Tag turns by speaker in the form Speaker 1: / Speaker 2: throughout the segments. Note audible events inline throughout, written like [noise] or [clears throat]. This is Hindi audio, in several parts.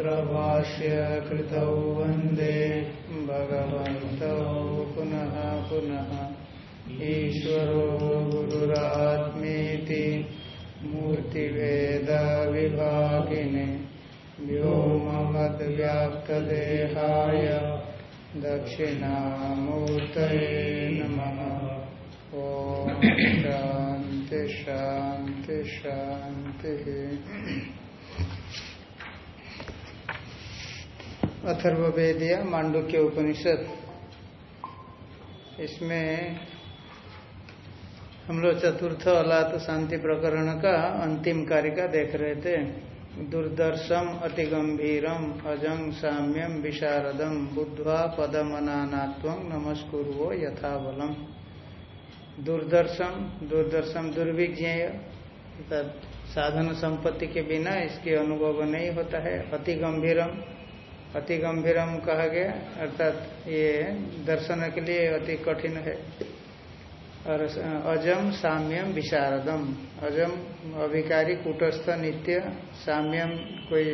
Speaker 1: सूत्रभाष्य कृतौ वंदे भगवन्तौ पुनः पुनः। ईश्वरो गुरुरात्मेति मूर्तिवेदविभागिने व्योमवद्व्याप्तदेहाय दक्षिणामूर्तये नमः। ॐ शान्ति शान्ति, शान्तिः। अथर्ववेदिया मांडुक्य उपनिषद। इसमें हम लोग चतुर्थ अलात शांति प्रकरण का अंतिम कारिका देख रहे थे। दुर्दर्शम अति गंभीरम अजंग साम्यम, विशारदम, बुद्ध्वा पदमनात्व नमस्कुरो यथाबलम। दुर्दर्शम दुर्दर्शम दुर्विज्ञेय। साधन संपत्ति के बिना इसके अनुभव नहीं होता है। अति गंभीरम अति गंभीरम कहा गया, अर्थात ये दर्शन के लिए अति कठिन है। और, अजम साम्यम विशारदम। अजम अभिकारी, कूटस्थ, नित्य, साम्यम कोई,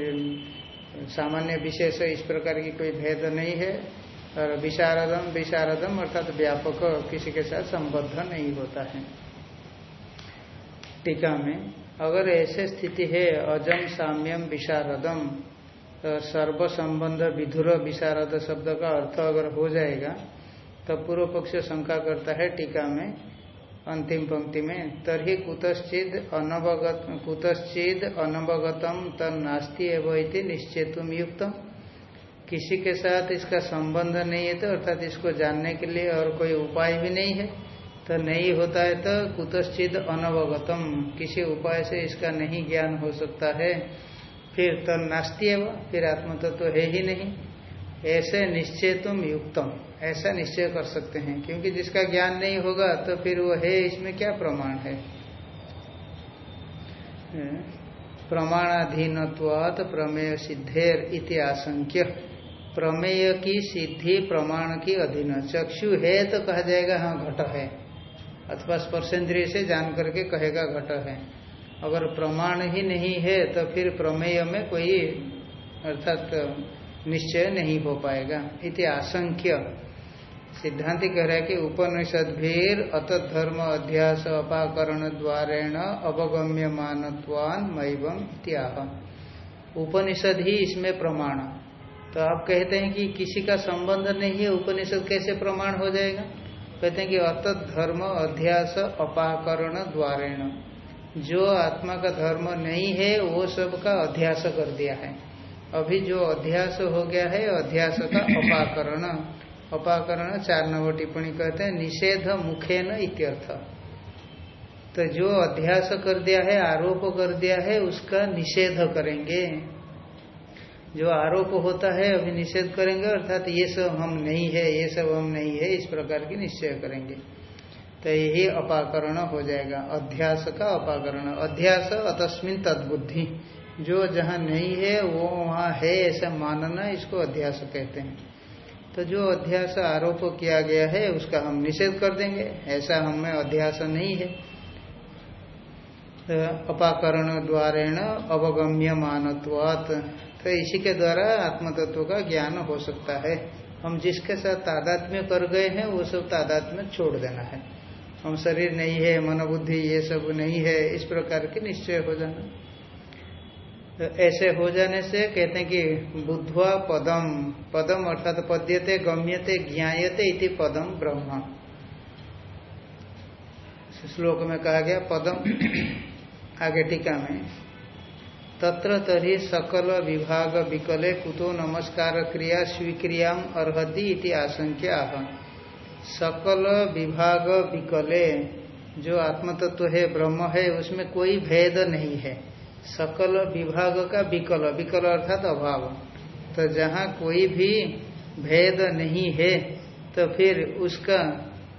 Speaker 1: सामान्य विशेष इस प्रकार की कोई भेद नहीं है। और विशारदम विशारदम अर्थात व्यापक, किसी के साथ संबद्ध नहीं होता है। टीका में, अगर ऐसे स्थिति है, अजम साम्यम विशारदम तो सर्व संबंध विधुर विशारद शब्द का अर्थ अगर हो जाएगा तो पूर्व पक्ष शंका करता है टीका में, अंतिम पंक्ति में तरी कुतश्चिद अनवगत, कुतश्चिद अनवगतम तन्नास्ति एवं निश्चेतुम युक्त। किसी के साथ इसका संबंध नहीं है तो अर्थात इसको जानने के लिए और कोई उपाय भी नहीं है तो नहीं होता है तो कुतश्चिद अनवगतम। किसी उपाय से इसका नहीं ज्ञान हो सकता है। फिर तो नास्ती है वो फिर आत्म तत्व तो है ही नहीं। ऐसे निश्चय तुम युक्तम, ऐसा निश्चय कर सकते हैं। क्योंकि जिसका ज्ञान नहीं होगा तो फिर वो है, इसमें क्या प्रमाण है? प्रमाणाधीनत्वात प्रमेय सिद्धेर इति आशंक्य। प्रमेय की सिद्धि, प्रमाण की अधीन। चक्षु है तो कहा जाएगा हाँ घट है। अथवा स्पर्शेंद्रिय से जान करके कहेगा, घट है। अगर प्रमाण ही नहीं है तो फिर प्रमेय में कोई अर्थात निश्चय नहीं हो पाएगा। इति आशंक्य। सिद्धांति कह रहा है कि उपनिषद अतत धर्म अध्यास अपाकरण द्वारेण अवगम्य मानवान मैवम इत्याह। उपनिषद ही इसमें प्रमाण। तो आप कहते हैं कि किसी का संबंध नहीं है, उपनिषद कैसे प्रमाण हो जाएगा? कहते हैं कि अतत धर्म अध्यास अपाकरण द्वारेण। जो आत्मा का धर्म नहीं है, वो सब का अध्यास कर दिया है। अभी जो अध्यास हो गया है, अध्यास का अपाकरण। अपाकरण चार नंबर टिप्पणी कहते हैं, निषेध मुखे न इत्यर्थ। तो जो अध्यास कर दिया है, आरोप कर दिया है, उसका निषेध करेंगे। जो आरोप होता है, अभी निषेध करेंगे, अर्थात ये सब हम नहीं है, ये सब हम नहीं है, इस प्रकार की निश्चय करेंगे। तो यही अपाकरण हो जाएगा। अध्यास का अपाकरण। अध्यास अतस्मिन तदबुद्धि। जो जहाँ नहीं है, वो वहाँ है ऐसा मानना इसको अध्यास कहते हैं। तो जो अध्यास आरोप किया गया है, उसका हम निषेध कर देंगे। ऐसा हमें अध्यास नहीं है। तो अपाकरण द्वारेण अवगम्य मानत्वात। तो इसी के द्वारा आत्मतत्व का ज्ञान हो सकता है। हम जिसके साथ तादात्म्य कर गए हैं, वो सब तादात्म्य छोड़ देना है। हम शरीर नहीं है, मनोबुद्धि ये सब नहीं है, इस प्रकार की निश्चय हो जाना। तो ऐसे हो जाने से कहते हैं कि बुद्धवा पदम पदम अर्थात पद्यते, गम्यते, ज्ञायते इति पदम ब्रह्म। श्लोक में कहा गया, पदम [clears throat] आगे टीका में, तत्र तरी सकल विभाग विकले कुतो नमस्कार क्रिया स्वीक्रिया अर्हति इति आशंक्या सकल विभाग विकले, जो आत्मतत्व तो है, ब्रह्म है, उसमें कोई भेद नहीं है। सकल विभाग का विकल विकल अर्थात अभाव। तो जहाँ कोई भी भेद नहीं है तो फिर उसका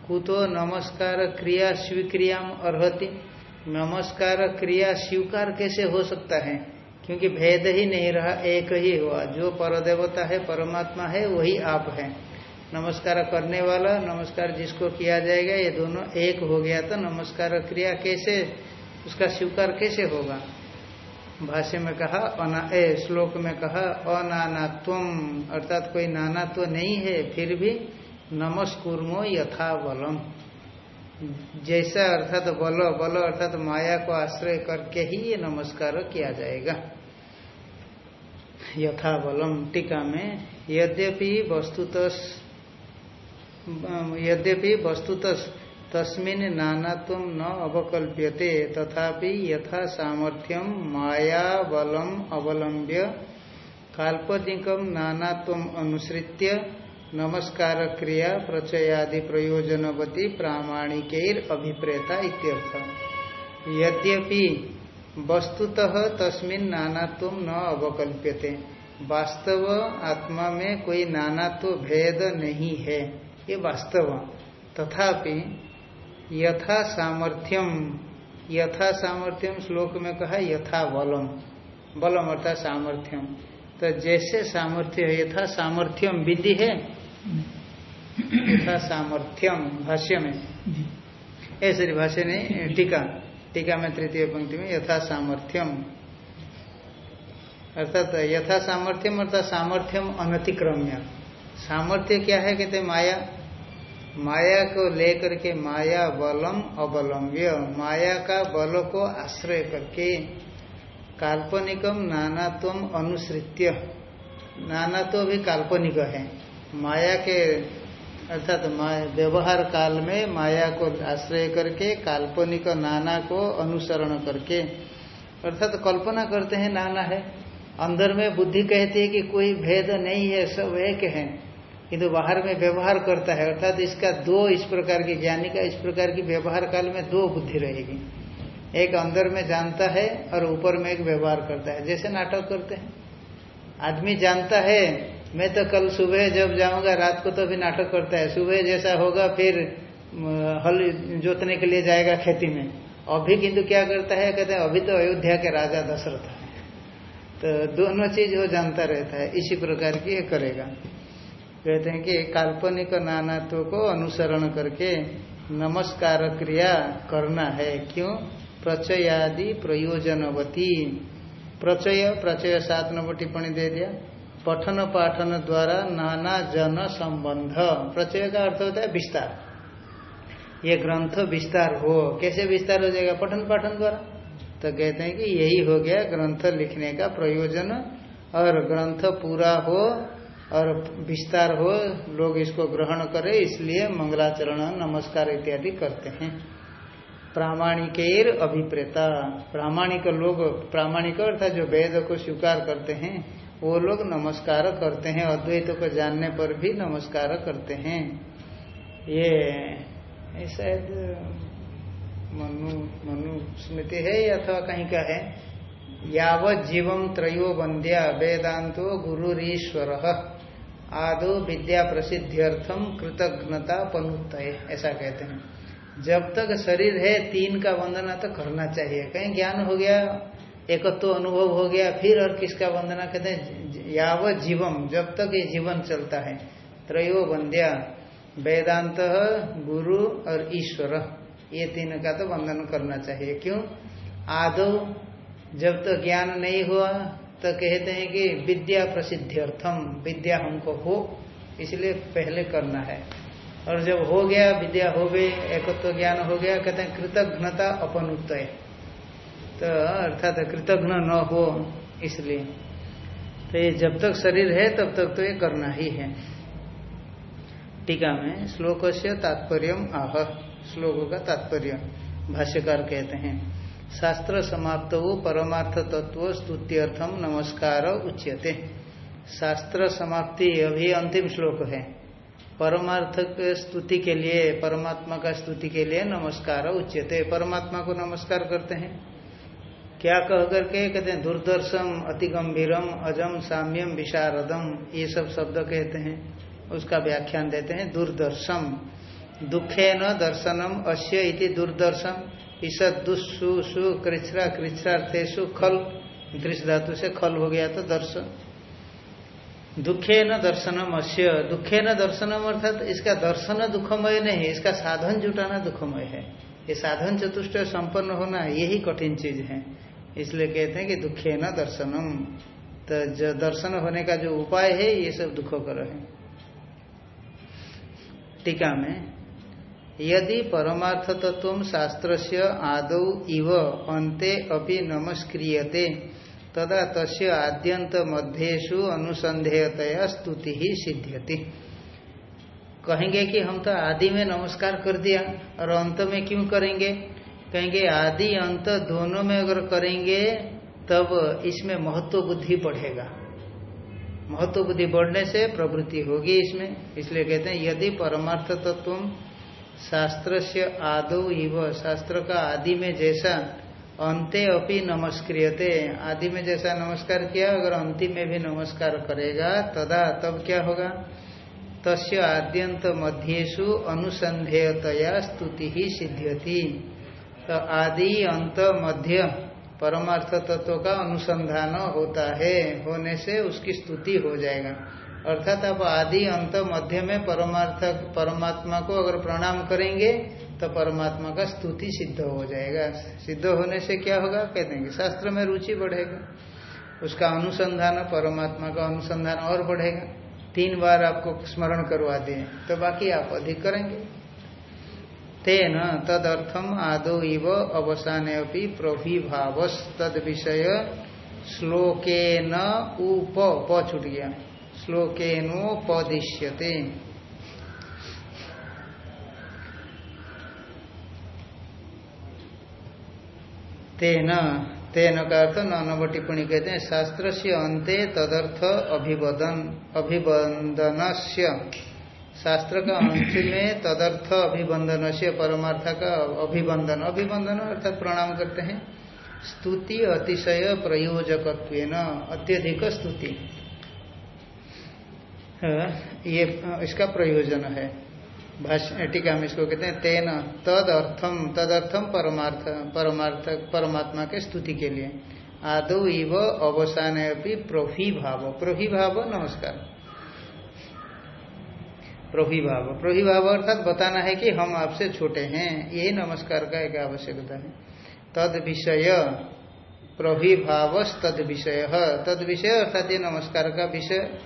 Speaker 1: कुतो नमस्कार क्रिया स्वीक्रिया अर्ति नमस्कार क्रिया स्वीकार कैसे हो सकता है? क्योंकि भेद ही नहीं रहा, एक ही हुआ। जो परदेवता है, परमात्मा है, वही आप है। नमस्कार करने वाला, नमस्कार जिसको किया जाएगा, ये दोनों एक हो गया तो नमस्कार क्रिया कैसे, उसका स्वीकार कैसे होगा? भाष्य में कहा, अना श्लोक में कहा, अनानात्व, अर्थात कोई नानात्व नहीं है, फिर भी नमस्कुर्मो यथा बलम। जैसा अर्थात बल बल अर्थात माया को आश्रय करके ही ये नमस्कार किया जाएगा। यथा बलम, टीका में, यद्यपि वस्तुत यद्यपि वस्तुत तस्मिन नानात्व न अवकल्प्यते, तथापि यथा सामर्थ्यम माया बलम अवलंब्य काल्पनिकम नानात्व अनुसृत्य नमस्कार क्रिया प्रचयादि प्रयोजनवती प्रामाणिकैर अभिप्रेता इत्यर्थ। यद्यपि वस्तुतः तस्मिन नानात्व न अवकल्प्यते, वास्तव आत्मा में कोई नानात्व भेद नहीं है। ये वास्तव तथापि यथा सामर्थ्यम यथा सामर्थ्यम श्लोक में कहा यथा बलम बलम अर्थात सामर्थ्यम। तो जैसे सामर्थ्य है यथा सामर्थ्यम विधि है यथा सामर्थ्यम भाष्य में। ऐसे भाष्य नहीं टीका। टीका में तृतीय पंक्ति में यथा सामर्थ्यम अर्थात यथा सामर्थ्यम अर्थात सामर्थ्यम अनतिक्रम्य। सामर्थ्य क्या है कहते माया? माया को लेकर के माया बलम अवलंब्य माया का बल को आश्रय करके काल्पनिकम नानात्व अनुसृत्य। नानात्व भी काल्पनिक है। माया के अर्थात तो व्यवहार काल में माया को आश्रय करके काल्पनिक नाना को अनुसरण करके। अर्थात तो कल्पना करते हैं नाना है। अंदर में बुद्धि कहती है कि कोई भेद नहीं है, सब एक है। किंतु बाहर में व्यवहार करता है, अर्थात इसका दो इस प्रकार की ज्ञानी का इस प्रकार की व्यवहार काल में दो बुद्धि रहेगी। एक अंदर में जानता है और ऊपर में एक व्यवहार करता है। जैसे नाटक करते हैं। आदमी जानता है, मैं तो कल सुबह जब जाऊँगा, रात को तो अभी नाटक करता है। सुबह जैसा होगा, फिर हल जोतने के लिए जाएगा खेती में। अभी किंतु क्या करता है? कहते हैं, अभी तो अयोध्या के राजा दशरथ है। तो दोनों चीज़ वो जानता रहता है। इसी प्रकार की ये करेगा। कहते हैं कि काल्पनिक नानात्व को अनुसरण करके नमस्कार क्रिया करना है। क्यों? प्रचयादि प्रयोजनवती। प्रचय प्रचय सात नंबर टिप्पणी दे दिया। पठन पाठन द्वारा नाना जन संबंध। प्रचय का अर्थ होता है विस्तार। ये ग्रंथ विस्तार हो। कैसे विस्तार हो जाएगा? पठन पाठन द्वारा। तो कहते हैं कि यही हो गया ग्रंथ लिखने का प्रयोजन। और ग्रंथ पूरा हो और विस्तार हो, लोग इसको ग्रहण करें, इसलिए मंगलाचरण, नमस्कार इत्यादि करते हैं। प्रामाणिक अभिप्रेता। प्रामाणिक लोग, प्रामाणिक अर्थात जो वेद को स्वीकार करते हैं, वो लोग नमस्कार करते हैं, अद्वैत को जानने पर भी नमस्कार करते हैं। ये शायद, मनु मनु स्मृति है या अथवा कहीं का है? यावत जीवम त्रयो वंद्या वेदांतो गुरुरीश्वर। आदो विद्या प्रसिद्ध्यर्थम कृतज्ञता पनुत ऐसा कहते हैं। जब तक शरीर है, तीन का वंदना तो करना चाहिए। कहीं ज्ञान हो गया, एकत्व तो अनुभव हो गया, फिर और किसका वंदना कहते हैं? यावत जीवम जब तक ये जीवन चलता है। त्रयो वंद्या, वेदांत, गुरु और ईश्वर, ये तीन का तो वंदन करना चाहिए। क्यों? आदो जब तक तो ज्ञान नहीं हुआ तो कहते हैं कि विद्या प्रसिद्ध्यर्थम, विद्या हमको हो, इसलिए पहले करना है। और जब हो गया, विद्या हो गई, एकत्व ज्ञान हो गया, कहते हैं कृतज्ञता अपनुत तो अर्थात कृतघ्न न हो, इसलिए। तो ये जब तक शरीर है, तब तक तो ये करना ही है। टीका में श्लोक से तात्पर्य आह, श्लोक का तात्पर्य भाष्यकार कहते हैं। शास्त्र समाप्त हो, परमार्थ तत्व स्तुत्यर्थम नमस्कार उच्यते। शास्त्र समाप्ति अभी अंतिम श्लोक है। परमार्थ स्तुति के लिए, परमात्मा का स्तुति के लिए नमस्कार उच्यते। परमात्मा को नमस्कार करते हैं। क्या कह करके कहते हैं दुर्दर्शम अति गंभीरम अजम, साम्यम, विशारदम, ये सब शब्द कहते हैं। उसका व्याख्यान देते हैं दुर्दर्शम दुखे न दर्शनम अश्य इति दुर्दर्शन ईसद दुस्सु सु कृच्छ्रा कृच्छ्रार्थेशु खल कृष्ण धातु से खल हो गया तो दर्शन। दुखे न दर्शनम अश्य दुखे न दर्शनम अर्थात इसका दर्शन दुखमय नहीं, इसका साधन जुटाना दुखमय है। ये साधन चतुष्ट संपन्न होना यही कठिन चीज़ है। इसलिए कहते हैं कि दुखे न दर्शनम। तो जो दर्शन होने का जो उपाय है, ये सब दुख कर है। टीका में यदि परमार्थ तत्व शास्त्र से आदौ इव अंते अभी नमस्क्रियते, तदा तस् आद्यंत मध्येशु अनुसंधेयतया स्तुति ही सिद्ध्यति। कहेंगे कि हम तो आदि में नमस्कार कर दिया, और अंत में क्यों करेंगे? कहेंगे आदि अंत दोनों में अगर करेंगे, तब इसमें महत्व बुद्धि बढ़ेगा। महत्व बुद्धि बढ़ने से प्रवृत्ति होगी इसमें, इसलिए कहते हैं, यदि परमार्थ तत्व शास्त्र से आदो इव शास्त्र का आदि में जैसा अंते अपि नमस्क्रियते, आदि में जैसा नमस्कार किया, अगर अंतिम में भी नमस्कार करेगा, तदा तब क्या होगा? तस्य आद्यंत मध्येशु अनुसंधेयतया स्तुति ही सिद्ध्यति। तो आदि अंत मध्य परमार्थ तत्व का अनुसंधान होता है, होने से उसकी स्तुति हो जाएगा। अर्थात आप आदि अंत मध्य में परमार्थ, परमात्मा को अगर प्रणाम करेंगे तो परमात्मा का स्तुति सिद्ध हो जाएगा। सिद्ध होने से क्या होगा? कहते हैं शास्त्र में रुचि बढ़ेगा। उसका अनुसंधान, परमात्मा का अनुसंधान और बढ़ेगा। तीन बार आपको स्मरण करवा दिए तो बाकी आप अधिक करेंगे। तेन तदर्थम आदो इव अवसान प्रभिभाव तद विषय श्लोके न उप, प छूट गया। श्लोके नोपदिश्यते तेन तेन का अर्थ नव टिप्पणी कहते हैं शास्त्र से अंते तदर्थ अभिवदन अभिवंदन शास्त्र का अंत में तदर्थ अभिवंदन से परमार्थ का अभिवंदन अभिवंदन अर्थात प्रणाम करते हैं। स्तुति अतिशय प्रयोजक अत्यधिक स्तुति। ये, इसका प्रयोजन है। टीका में इसको कहते हैं, तेन तद अर्थम तद अर्थम परमार्थ परमार्थ, परमात्मा के स्तुति के लिए। आदो इव अवसान प्रभिभाव। प्रभिभाव, नमस्कार। प्रभिभाव। प्रभिभाव अर्थात बताना है कि हम आपसे छोटे हैं, यही नमस्कार का एक आवश्यकता है। तद विषय प्रभिभाव तद विषय। तद विषय अर्थात ये नमस्कार का विषय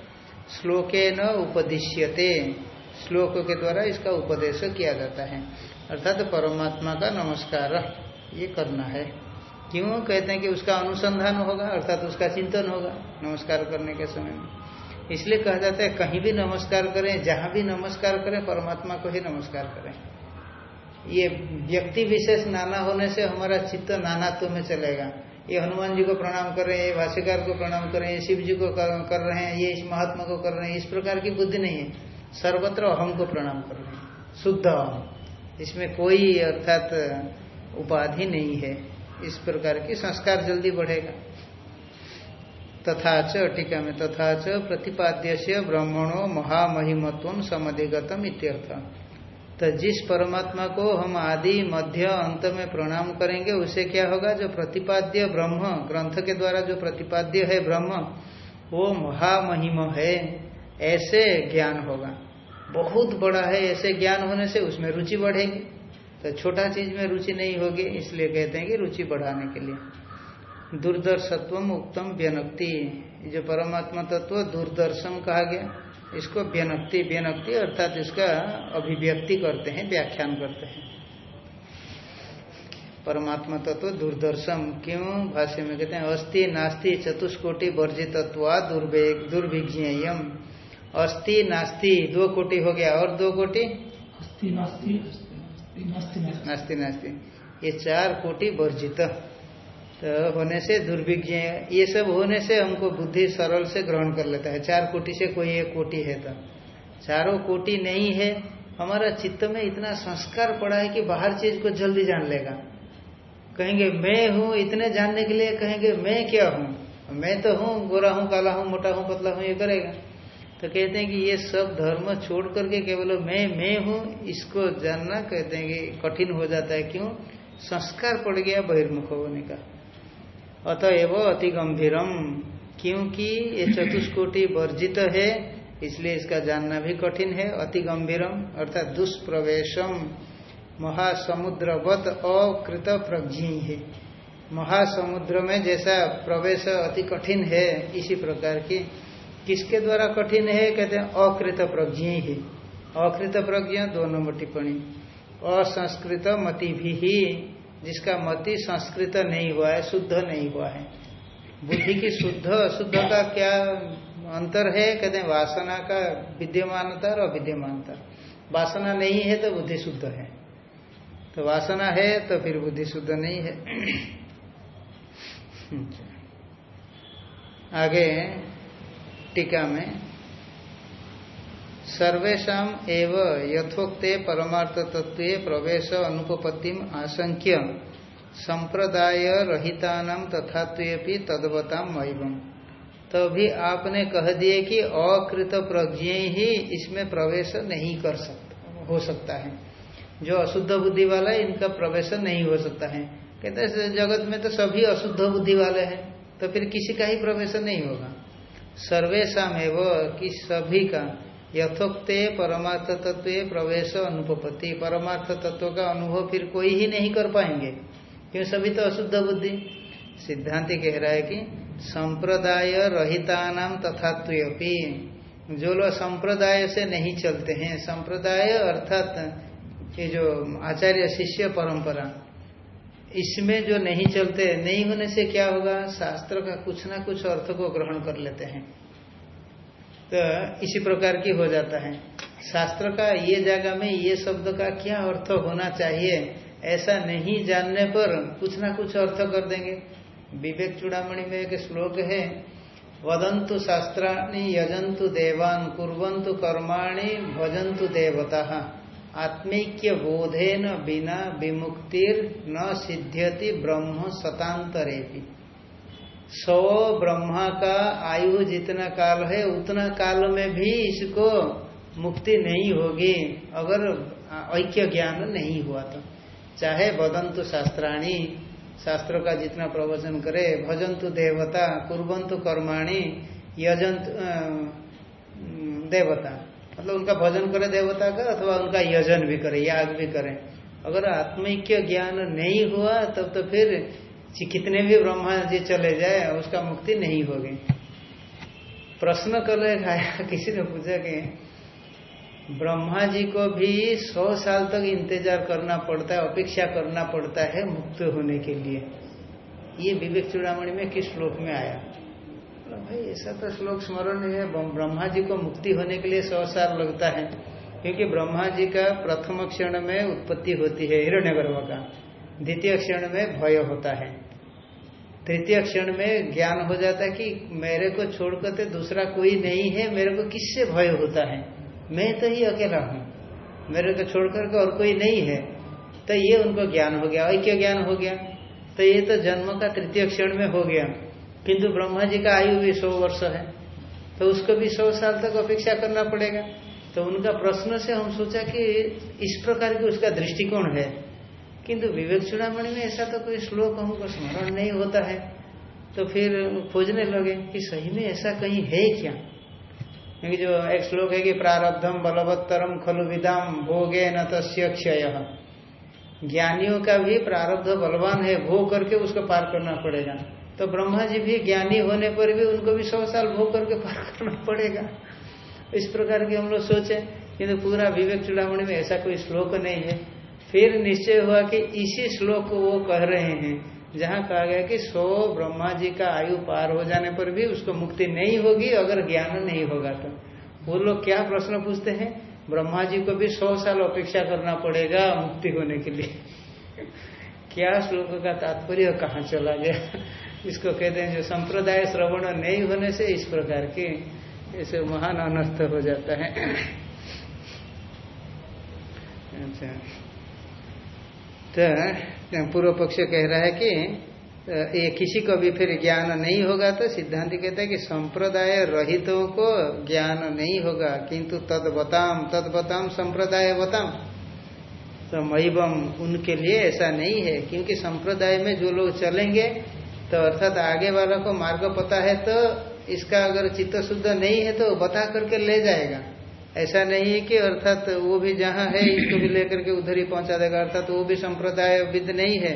Speaker 1: श्लोके न उपदिश्यते। श्लोक के द्वारा इसका उपदेश किया जाता है। अर्थात तो परमात्मा का नमस्कार, ये करना है। क्यों? कहते हैं कि उसका अनुसंधान होगा, अर्थात तो उसका चिंतन होगा, नमस्कार करने के समय में। इसलिए कहा जाता है, कहीं भी नमस्कार करें, जहाँ भी नमस्कार करें, परमात्मा को ही नमस्कार करें। ये व्यक्ति विशेष नाना होने से हमारा चित्त नानात्व में चलेगा। ये हनुमान जी को प्रणाम कर रहे हैं, ये भाष्यकार को प्रणाम कर रहे हैं, शिव जी को कर रहे हैं, ये इस महात्मा को कर रहे हैं, इस प्रकार की बुद्धि नहीं है। सर्वत्र अहम को प्रणाम कर रहे हैं। शुद्ध अहम इसमें कोई अर्थात उपाधि नहीं है। इस प्रकार की संस्कार जल्दी बढ़ेगा। तथा च टीका में, तथा च प्रतिपाद्य से ब्राह्मणों महामहिमत्व समधिगतम इत्यर्थ। तो जिस परमात्मा को हम आदि, मध्य, अंत में प्रणाम करेंगे, उसे क्या होगा? जो प्रतिपाद्य ब्रह्म, ग्रंथ के द्वारा जो प्रतिपाद्य है ब्रह्म, वो महामहिम है। ऐसे ज्ञान होगा। बहुत बड़ा है ऐसे ज्ञान होने से उसमें रुचि बढ़ेगी। तो छोटा चीज़ में रुचि नहीं होगी, इसलिए कहते हैं कि रुचि बढ़ाने के लिए। दूरदर्शत्व उत्तम व्यनक्ति। जो परमात्मा तत्व दूरदर्शन कहा गया। इसको व्यनक्ति व्यनक्ति अर्थात इसका अभिव्यक्ति करते हैं व्याख्यान करते हैं। परमात्मा तत्व तो दूरदर्शन क्यों? भाष्य में कहते हैं अस्थि नास्ति चतुष्कोटि वर्जितत्वा दुर्भिज्ञेयम अस्थि नास्ति दो कोटि हो गया और दो कोटि? नास्ति नास्ति। ये चार कोटि वर्जित। तो होने से दुर्भिज्ञ ये सब होने से हमको बुद्धि सरल से ग्रहण कर लेता है। चार कोटि से कोई एक कोटि है तो। चारों कोटि नहीं है। हमारा चित्त में इतना संस्कार पड़ा है कि बाहर चीज़ को जल्दी जान लेगा। कहेंगे, मैं हूँ, इतने जानने के लिए कहेंगे, मैं क्या हूँ? मैं तो हूँ, गोरा हूँ, काला हूँ, मोटा हूँ, पतला हूँ, ये करेगा। तो कहते हैं कि ये सब धर्म छोड़ करके केवल मैं मैं हूँ, इसको जानना कहते हैं कि कठिन हो जाता है। क्यों? संस्कार पड़ गया बहिर्मुख होने का। अतएव अति गंभीरम क्योंकि ये चतुष्कोटि वर्जित है, इसलिए इसका जानना भी कठिन है। अति गंभीरम अर्थात दुष्प्रवेशम महासमुद्रवत अकृत प्रज्ञी है। महासमुद्र में जैसा प्रवेश अति कठिन है, इसी प्रकार की। किसके द्वारा कठिन है? कहते हैं अकृत प्रज्ञ ही। अकृत प्रज्ञ दो नंबर टिप्पणी। असंस्कृत मति भी जिसका मति संस्कृत नहीं हुआ है, शुद्ध नहीं हुआ है। बुद्धि की शुद्ध अशुद्ध का क्या अंतर है? कहते हैं, वासना का विद्यमानता और अविद्यमानता वासना नहीं है तो बुद्धि शुद्ध है। तो वासना है तो फिर बुद्धि शुद्ध नहीं है। [clears throat] आगे टीका में सर्वेशा एव यथोक्ते परमार्थ तत्व प्रवेश अनुपत्ति आशंक्य संप्रदाय रहिता तथात्वी तदवता एवं तो आपने कह दिए कि अकृत प्रज्ञ ही इसमें प्रवेश नहीं कर सकता हो सकता है। जो अशुद्ध बुद्धि वाला है, इनका प्रवेश नहीं हो सकता है। कहते हैं जगत में तो सभी अशुद्ध बुद्धि वाले हैं तो फिर किसी का ही प्रवेश नहीं होगा। सर्वेशा एवं कि सभी का यथोक्ते परमार्थ तत्व प्रवेश अनुपत्ति परमार्थ तत्व का अनुभव फिर कोई ही नहीं कर पाएँगे। क्यों? सभी तो अशुद्ध बुद्धि। सिद्धांति कह रहा है कि संप्रदाय रहिता नाम तथात्वी जो लोग संप्रदाय से नहीं चलते हैं, संप्रदाय अर्थात ये जो आचार्य शिष्य परंपरा, इसमें जो नहीं चलते, नहीं होने से क्या होगा? शास्त्र का कुछ ना कुछ अर्थ को ग्रहण कर लेते हैं। तो इसी प्रकार की हो जाता है। शास्त्र का ये जगह में ये शब्द का क्या अर्थ होना चाहिए, ऐसा नहीं जानने पर कुछ ना कुछ अर्थ कर देंगे। विवेक चूड़ामणि में एक श्लोक है, वदंतु शास्त्राणी यजंतु देवान कुरंतु कर्माणि भजंतु देवता। आत्मिक्य बोधेन बिना विमुक्तिर न सिद्ध्यति ब्रह्म शतांतरे भी सौ ब्रह्मा का आयु जितना काल है, उतना काल में भी इसको मुक्ति नहीं होगी, अगर ऐक्य ज्ञान नहीं हुआ तो। चाहे बदंतु शास्त्राणी, शास्त्रों का जितना प्रवचन करे, भजंतु देवता कुरबंतु कर्माणी, यजंतु देवता। मतलब उनका भजन करे देवता का, अथवा उनका यजन भी करे, याग भी करे। अगर आत्मिक ज्ञान नहीं हुआ, तब तो फिर कितने भी ब्रह्मा जी चले जाए, उसका मुक्ति नहीं होगी। प्रश्न कल [laughs] किसी ने पूछा कि ब्रह्मा जी को भी सौ साल तक इंतज़ार करना पड़ता है, अपेक्षा करना पड़ता है मुक्त होने के लिए। ये विवेक चूड़ामणि में किस श्लोक में आया? भाई, ऐसा तो श्लोक स्मरण है, ब्रह्मा जी को मुक्ति होने के लिए सौ साल लगता है, क्योंकि ब्रह्मा जी का प्रथम क्षण में उत्पत्ति होती है हिरण्यगर्भ का। द्वितीय क्षण में भय होता है। तृतीय क्षण में ज्ञान हो जाता है कि मेरे को छोड़कर तो दूसरा कोई नहीं है, मेरे को किससे भय होता है? मैं तो ही अकेला हूँ। मेरे को छोड़कर के और कोई नहीं है। तो ये उनको ज्ञान हो गया। ऐक्य ज्ञान हो गया? तो ये तो जन्म का तृतीय क्षण में हो गया। किंतु ब्रह्मा जी का आयु भी सौ वर्ष है। तो उसको भी सौ साल तक अपेक्षा करना पड़ेगा। तो उनका प्रश्न से हम सोचा कि इस प्रकार की उसका दृष्टिकोण है। किंतु विवेक चुड़ामणि में ऐसा तो कोई श्लोक हमको स्मरण नहीं होता है। तो फिर खोजने लगे कि सही में ऐसा कहीं है क्या? क्योंकि जो एक श्लोक है कि प्रारब्धम बलवत्तरम खलु विदाम भोगे न तस्य ज्ञानियों का भी प्रारब्ध बलवान है, भोग करके उसको पार करना पड़ेगा। तो ब्रह्मा जी भी ज्ञानी होने पर भी उनको भी सौ साल भोग करके पार [laughs] करना पड़ेगा। इस प्रकार की हम लोग सोचे, किंतु पूरा विवेक चुड़ामणि में ऐसा कोई श्लोक नहीं है। फिर निश्चय हुआ कि इसी श्लोक को वो कह रहे हैं, जहाँ कहा गया कि सौ ब्रह्मा जी का आयु पार हो जाने पर भी उसको मुक्ति नहीं होगी, अगर ज्ञान नहीं होगा तो। वो लोग क्या प्रश्न पूछते हैं? ब्रह्मा जी को भी सौ साल अपेक्षा करना पड़ेगा मुक्ति होने के लिए। [laughs] क्या श्लोक का तात्पर्य कहाँ चला गया? [laughs] इसको कहते हैं जो संप्रदाय श्रवण नहीं होने से इस प्रकार के ऐसे महान अनर्थ हो जाता है। [laughs] अच्छा। तो पूर्व पक्ष कह रहा है कि ये किसी को भी फिर ज्ञान नहीं होगा तो सिद्धांत कहता है कि संप्रदाय रहितों को ज्ञान नहीं होगा। किंतु तद बताम तद बताम संप्रदाय बताम तो मैबम उनके लिए ऐसा नहीं है, क्योंकि संप्रदाय में जो लोग चलेंगे तो अर्थात आगे वालों को मार्ग पता है तो इसका अगर चित्त शुद्ध नहीं है तो बता करके ले जाएगा। ऐसा नहीं है कि अर्थात वो भी जहाँ है, इसको भी लेकर के उधर ही पहुँचा देगा। अर्थात वो भी संप्रदाय विद नहीं है।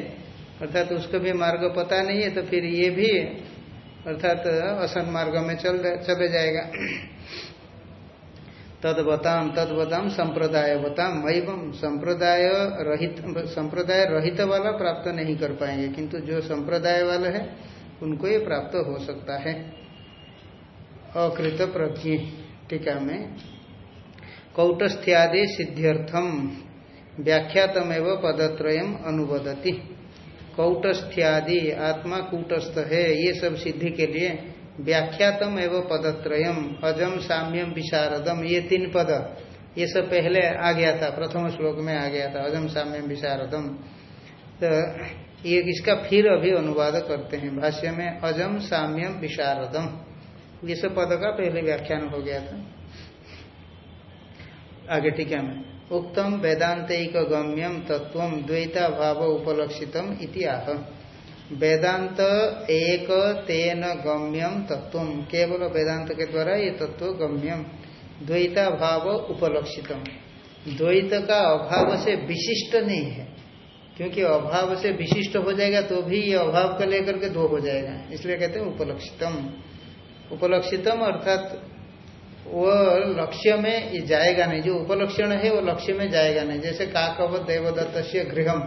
Speaker 1: अर्थात उसको भी मार्ग पता नहीं है तो फिर ये भी अर्थात असत मार्ग में चल चले जाएगा। तद बताम तद बताम संप्रदाय बताम वैवम संप्रदाय रहित संप्रदाय रहित वाला प्राप्त नहीं कर पाएँगे, किंतु जो संप्रदाय वाला है, उनको ये प्राप्त हो सकता है। अकृत प्रज्ञ, टीका में कौटस्थ्यादि सिद्ध्यर्थम व्याख्यातमेव पदत्रयम अनुवदती। कौटस्थ्यादि, आत्मा कूटस्थ है, ये सब सिद्धि के लिए व्याख्यातम एवं पदत्रयम अजम साम्यम विशारदम, ये तीन पद। ये सब पहले आ गया था, प्रथम श्लोक में आ गया था अजम साम्यम विशारदम। तो ये इसका फिर अभी अनुवाद करते हैं, भाष्य में अजम साम्यम विशारदम। ये सब पद का पहले व्याख्यान हो गया था। आगे टीका में उक्तम वेदांतिक गम्यम तत्व द्वैता भाव उपलक्षितम इतिहाह वेदांत एक तेन गम्यम तत्व केवल वेदांत के द्वारा ये तत्व गम्यम द्वैता भाव उपलक्षितम। द्वैत का अभाव से विशिष्ट नहीं है। क्योंकि अभाव से विशिष्ट हो जाएगा तो भी ये अभाव का लेकर के दो हो जाएगा। इसलिए कहते हैं उपलक्षितम। उपलक्षितम अर्थात वो लक्ष्य में ये जाएगा नहीं, जो उपलक्षण है वो लक्ष्य में जाएगा नहीं। जैसे काकव देवदत्त से गृहम।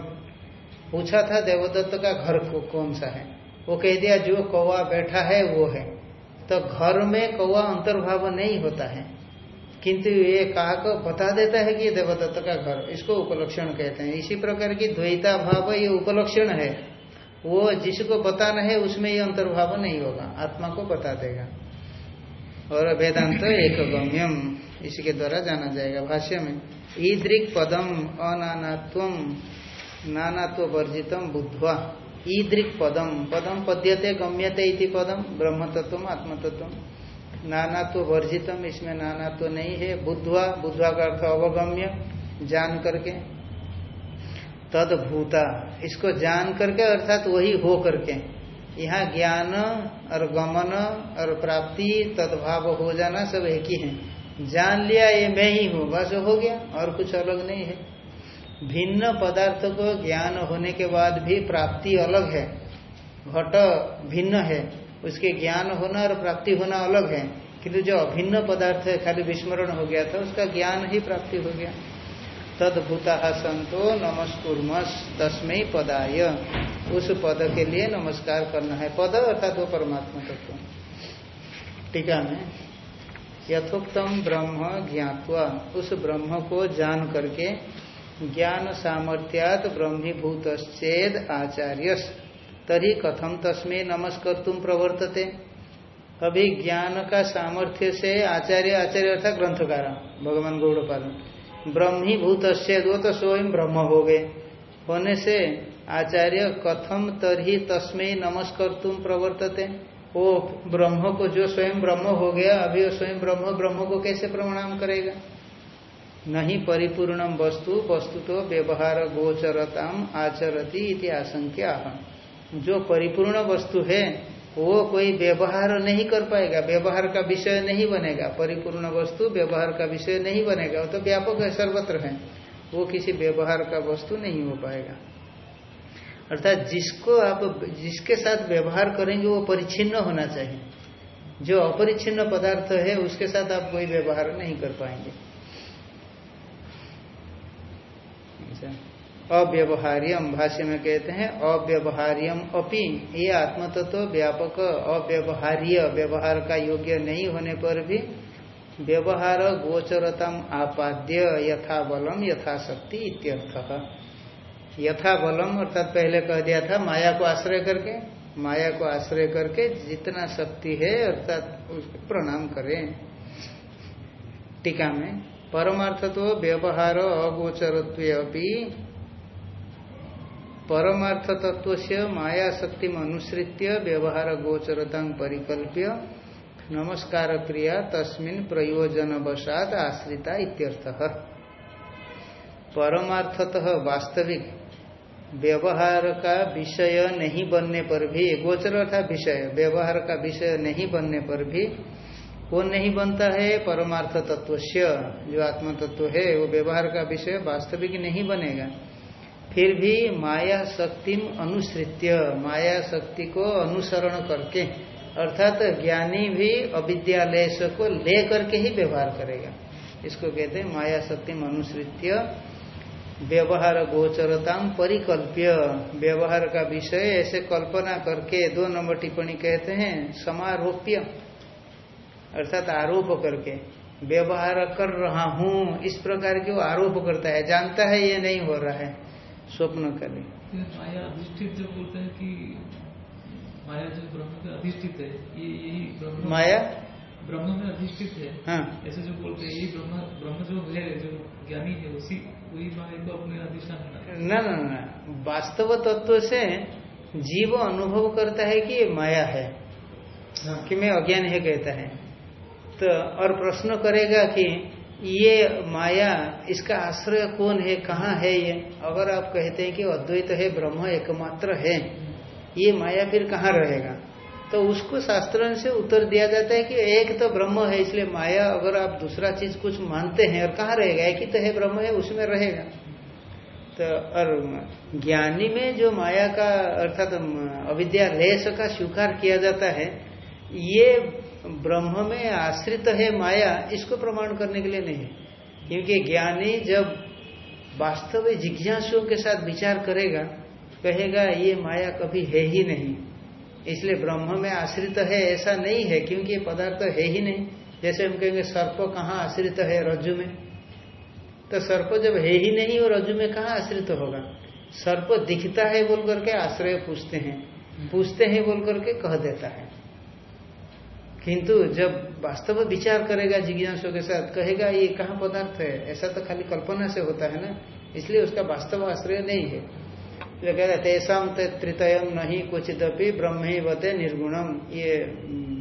Speaker 1: पूछा था देवदत्त का घर को कौन सा है? वो कह दिया, जो कौवा बैठा है वो है। तो घर में कौवा अंतर्भाव नहीं होता है। किंतु ये कहा को बता देता है कि ये देवदत्त का घर, इसको उपलक्षण कहते हैं। इसी प्रकार की द्वैता भाव ये उपलक्षण है। वो जिसको बताना है उसमें ये अंतर्भाव नहीं होगा, आत्मा को बता देगा। और वेदांत एक गम्यम इसके द्वारा जाना जाएगा भाष्य में। ईदृक पदम अनानात्व नानात्व वर्जितम बुद्धवा। ईदृक पदम। पदम पद्यते, गम्यते इति पदम। ब्रह्म तत्व आत्म तत्व नानात्व वर्जितम इसमें नानात्व नहीं है। बुद्धवा बुद्धवा का अर्थ अवगम्य, जान करके। तद भूता इसको जान करके अर्थात वही हो करके। यहाँ ज्ञान और गमन और प्राप्ति, तदभाव हो जाना सब एक ही है। जान लिया, ये मैं ही हूँ, बस हो गया, और कुछ अलग नहीं है। भिन्न पदार्थ को ज्ञान होने के बाद भी प्राप्ति अलग है। घट भिन्न है। उसके ज्ञान होना और प्राप्ति होना अलग है। किंतु जो अभिन्न पदार्थ है, खाली विस्मरण हो गया था, उसका ज्ञान ही प्राप्ति हो गया। तदभूता संतो नमस्कुर्मस तस्मय पदाय। उस पद के लिए नमस्कार करना है। पद अर्थात वो परमात्मा तत्व। टीका में यथोक्तम ब्रह्म ज्ञातवा। उस ब्रह्म को जान करके ज्ञान सामर्थ्यात ब्रह्मीभूत चेद आचार्य तरी कथम तस्में नमस्कर तुम प्रवर्तते? अभी ज्ञान का सामर्थ्य से आचार्य आचार्य अर्थात ग्रंथकार। भगवान गौड़पाल। ब्रह्मीभूत वो तो स्वयं ब्रह्म हो गए। होने से आचार्य कथम तरही तस्में नमस्कर तुम प्रवर्तते। वो ब्रह्म को जो स्वयं ब्रह्म हो गया, अभी वो स्वयं ब्रह्म ब्रह्म को कैसे प्रणाम करेगा? नहीं परिपूर्णम वस्तु वस्तु तो व्यवहार गोचरताम आचरती इति जो परिपूर्ण वस्तु है वो कोई व्यवहार नहीं कर पाएगा, व्यवहार का विषय नहीं बनेगा, परिपूर्ण वस्तु व्यवहार का विषय नहीं बनेगा, वो तो व्यापक है, सर्वत्र है। वो किसी व्यवहार का वस्तु नहीं हो पाएगा। अर्थात जिसको आप, जिसके साथ व्यवहार करेंगे, वो परिच्छिन्न होना चाहिए। जो अपरिच्छिन्न पदार्थ है, उसके साथ आप कोई व्यवहार नहीं कर पाएँगे। अव्यवहार्यम भाष्य में कहते हैं, अव्यवहार्यम अपि, ये आत्म तत्व तो व्यापक, अव्यवहार्य व्यवहार का योग्य नहीं होने पर भी व्यवहार गोचरतम आपाद्य यथा बलम यथाशक्ति इत्यर्थ। यथा बलम अर्थात पहले कह दिया था माया को आश्रय करके, माया को आश्रय करके जितना शक्ति है अर्थात उसको प्रणाम करें। टीका में परमार्थ तो व्यवहार अगोचरत्व परमार्थ तत्व से माया शक्ति अनुसृत्य व्यवहार गोचरता परिकल्प्य नमस्कार क्रिया तस्मिन प्रयोजन वशात आश्रिता इत्यर्थ। परमार्थतः वास्तविक व्यवहार का विषय नहीं बनने पर भी गोचर था विषय व्यवहार का विषय नहीं बनने पर भी कौन नहीं बनता है परमार्थ तत्व जो आत्म तत्व है, वो व्यवहार का विषय वास्तविक नहीं बनेगा। फिर भी माया शक्ति अनुसृत्य, माया शक्ति को अनुसरण करके, अर्थात ज्ञानी भी अविद्यालय को ले करके ही व्यवहार करेगा। इसको कहते हैं माया शक्ति अनुसृत्य, व्यवहार गोचरता परिकल्प्य। व्यवहार का विषय ऐसे कल्पना करके दो नंबर टिप्पणी कहते हैं, समारोप्य, अर्थात आरोप करके। व्यवहार कर रहा हूँ, इस प्रकार के वो आरोप करता है, जानता है ये नहीं हो रहा है। स्वप्न करें।
Speaker 2: माया अधिष्ठित जो बोलते हैं कि माया जो ब्रह्म में अधिष्ठित है ये यही ब्रह्म
Speaker 1: माया?
Speaker 2: ब्रह्म में अधिष्ठित है।
Speaker 1: हाँ।
Speaker 2: ऐसे जो बोलते हैं यही ब्रह्म ब्रह्म जो है जो ज्ञानी है उसी वही माया को अपने अधिष्ठान
Speaker 1: न न न वास्तव तत्व से जीव अनुभव करता है कि ये माया है हाँ। कि मैं अज्ञान है कहता है। तो और प्रश्न करेगा कि ये माया, इसका आश्रय कौन है, कहाँ है ये? अगर आप कहते हैं कि अद्वैत तो है, ब्रह्म एकमात्र है, ये माया फिर कहाँ रहेगा? तो उसको शास्त्र से उत्तर दिया जाता है कि एक तो ब्रह्म है, इसलिए माया अगर आप दूसरा चीज़ कुछ मानते हैं और कहाँ रहेगा? एक ही तो है, ब्रह्म है, उसमें रहेगा। तो और ज्ञानी में जो माया का, अर्थात अविद्या, लेस का स्वीकार किया जाता है, ये ब्रह्म में आश्रित है माया, इसको प्रमाण करने के लिए नहीं। है क्योंकि ज्ञानी जब वास्तव जिज्ञासुओं के साथ विचार करेगा, कहेगा, ये माया कभी है ही नहीं। इसलिए ब्रह्म में आश्रित है ऐसा नहीं है, क्योंकि ये पदार्थ है ही नहीं। जैसे हम कहेंगे, सर्प कहाँ आश्रित है रज्जु में? तो सर्प जब है ही नहीं और रज्जु में कहाँ आश्रित होगा? सर्प दिखता है बोल करके आश्रय पूछते हैं। पूछते हैं बोल करके कह देता है। किंतु जब वास्तव विचार करेगा जिज्ञासु के साथ, कहेगा, ये कहाँ पदार्थ है? ऐसा तो खाली कल्पना से होता है ना? इसलिए उसका वास्तव आश्रय नहीं है। जो कहते तेसाम तृतयम नहीं क्वचिदपि ब्रह्म वते निर्गुणम। ये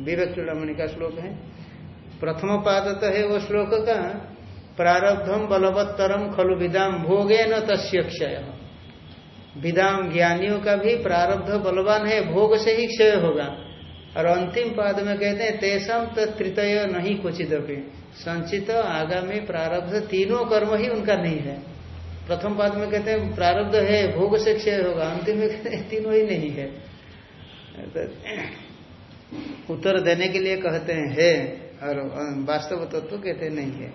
Speaker 1: विवेक चूड़ामणि का श्लोक है। प्रथम पाद तो है वो श्लोक का प्रारब्धम बलवत्तरम खलु विदाम भोगे न तस्य क्षय। विदाम ज्ञानियों का भी प्रारब्ध बलवान है, भोग से ही क्षय होगा। और अंतिम पाद में कहते हैं तेसम तो तृतय नहीं क्वचित संचित आगामी प्रारब्ध तीनों कर्म ही उनका नहीं है। प्रथम पाद में कहते हैं, प्रारब्ध है, भोग से क्षय होगा। अंतिम में कहते हैं, तीनों ही नहीं है। तो उत्तर देने के लिए कहते हैं, है, और वास्तव तत्व तो कहते नहीं है।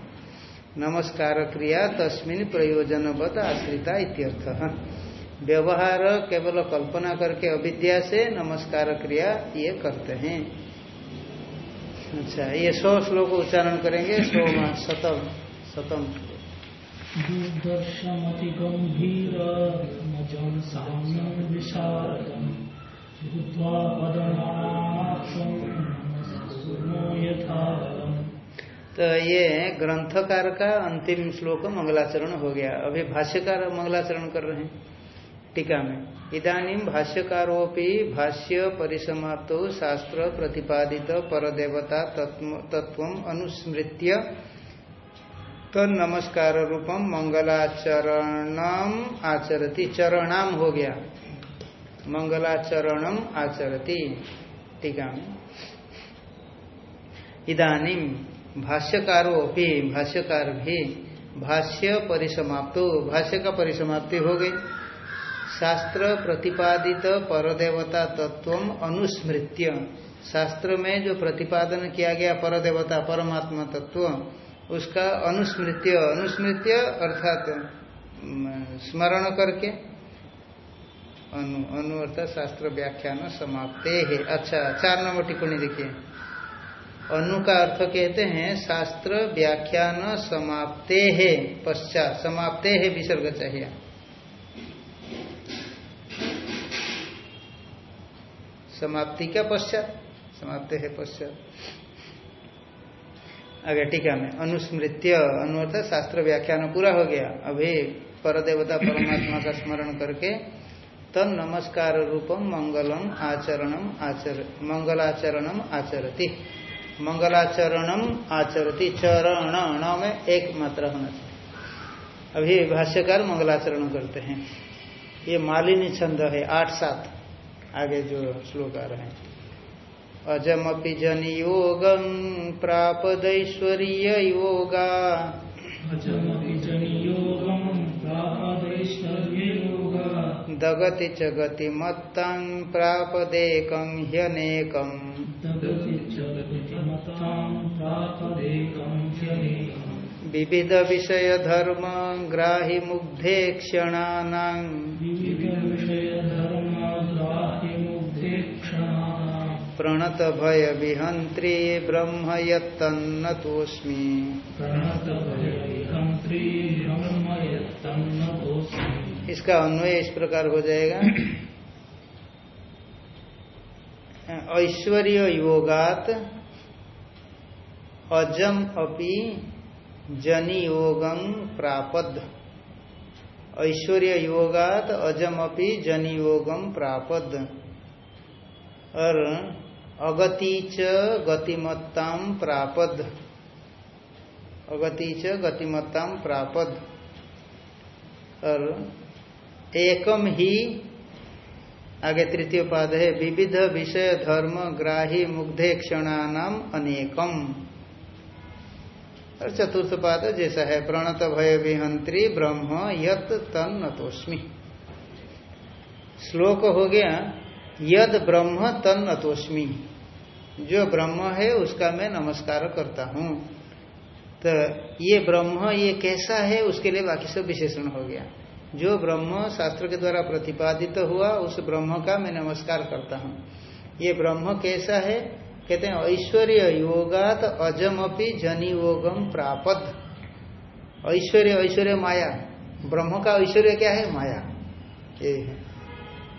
Speaker 1: नमस्कार क्रिया तस्मिन प्रयोजनवत आश्रिता इत्यर्थ। व्यवहार केवल कल्पना करके अविद्या से नमस्कार क्रिया ये करते हैं। अच्छा ये सौ श्लोक उच्चारण करेंगे सौ शतम शतम
Speaker 3: दुर्दर्शमति गंभीर
Speaker 1: तो ये ग्रंथकार का अंतिम श्लोक मंगलाचरण हो गया। अभी भाष्यकार मंगलाचरण कर रहे हैं। टीका में। इदानीम भाष्यकारोपि भाष्य परिसमाप्त शास्त्र प्रतिपादित परदेवता तत्व अनुस्मृत्य तद नमस्कार रूपम मंगलाचरणम आचरती। चरणाम हो गया। मंगलाचरणम आचरती। टीका में। इदानीम भाष्यकारों भाष्यकार भी भाष्य परिसमाप्तो। भाष्य का परिसमाप्ति हो गई। शास्त्र प्रतिपादित परदेवता तत्व अनुस्मृत्य। शास्त्र में जो प्रतिपादन किया गया परदेवता, परमात्मा तत्व, उसका अनुस्मृत्य अनुस्मृत्य अर्थात स्मरण करके अनु अनु अर्थात शास्त्र व्याख्यान समाप्ते है। अच्छा चार नंबर टिप्पणी देखिए। अनु का अर्थ कहते हैं, शास्त्र व्याख्यान समाप्ते है, पश्चात, समाप्ते है, विसर्ग चाहिए। समाप्ति का पश्चात, समाप्त है पश्चात। आगे टीका में, अनुस्मृत्य अनुअर्थ शास्त्र व्याख्यान पूरा हो गया। अभी पर देवता परमात्मा का स्मरण करके तन नमस्कार रूपम मंगलम आचरणम आचर, मंगलाचरणम आचरती। मंगलाचरणम आचरती चरण में एक मात्रा होना चाहिए। अभी भाष्यकार मंगलाचरण करते हैं। ये मालिनी छंद है, आठ सात। आगे जो श्लोक आ रहे हैं। अजमपि जन योगम प्रापदैश्वर्य योगा दगति च गति मत्ता प्रापदेकम ह्यनेकम विविध विषय धर्म ग्राही मुग्धे क्षणानां। प्रणत भय विहंत्री ब्रह्म यत्तन्नतोऽस्मि इसका अन्वय इस प्रकार हो जाएगा। [clears throat] ऐश्वर्य योगात अजम अपि जनियोगं प्रापद। ऐश्वर्य योगात अजम अपि जनियोगम प्रापद। और अगति च गतिमत्ता प्रापद। अगति च गतिमत्ता प्रापद। और एकम ही, आगे तृतीय पाद है, विविध विषय धर्म ग्राही मुग्धे क्षणानाम अनेकम। और चतुर्थ पाद जैसा है, प्रणत भय विहंत्री ब्रह्म यत तन नतोस्मी। श्लोक हो गया, यद ब्रह्म तन नतोस्मी। जो ब्रह्म है उसका मैं नमस्कार करता हूँ। तो ये ब्रह्म, ये कैसा है, उसके लिए बाकी सब विशेषण हो गया। जो ब्रह्म शास्त्र के द्वारा प्रतिपादित तो हुआ, उस ब्रह्म का मैं नमस्कार करता हूँ। ये ब्रह्म कैसा है? कहते हैं, ऐश्वर्य योगात अजमपि जनियोगम प्रापद। ऐश्वर्य ऐश्वर्य माया। ब्रह्म का ऐश्वर्य क्या है? माया। ये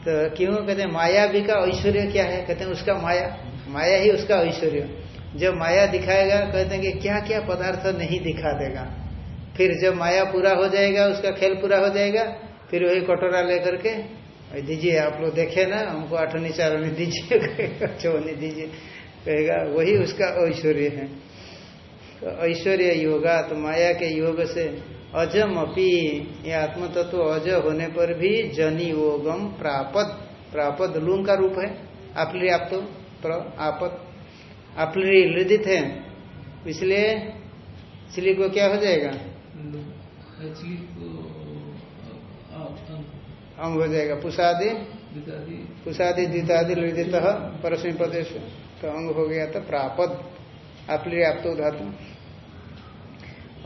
Speaker 1: तो क्यों? कहते हैं, माया भी का ऐश्वर्य क्या है? कहते हैं, उसका माया। माया ही उसका ऐश्वर्य। जब माया दिखाएगा, कहते हैं कि क्या क्या पदार्थ नहीं दिखा देगा। फिर जब माया पूरा हो जाएगा, उसका खेल पूरा हो जाएगा, फिर वही कटोरा लेकर के दीजिए, आप लोग देखे ना, हमको आठनी चारोनी दीजिए, [laughs] चौनी दीजिए। कहेगा, वही उसका ऐश्वर्य है। तो ऐश्वर्य योगा तो माया के योग से अजम अपी, ये आत्म तत्व अज होने पर भी जनी योगम प्रापद। प्रापद लूंग का रूप है आपली आप तो। आपत आपली लृदित है। इसलिए चिली को क्या हो जाएगा? अंग हो जाएगा। पुषादि। पुषादि, द्वितादि लृदित परस्मी प्रदेश तो अंग हो गया तो प्रापद। आपली आप तो धातु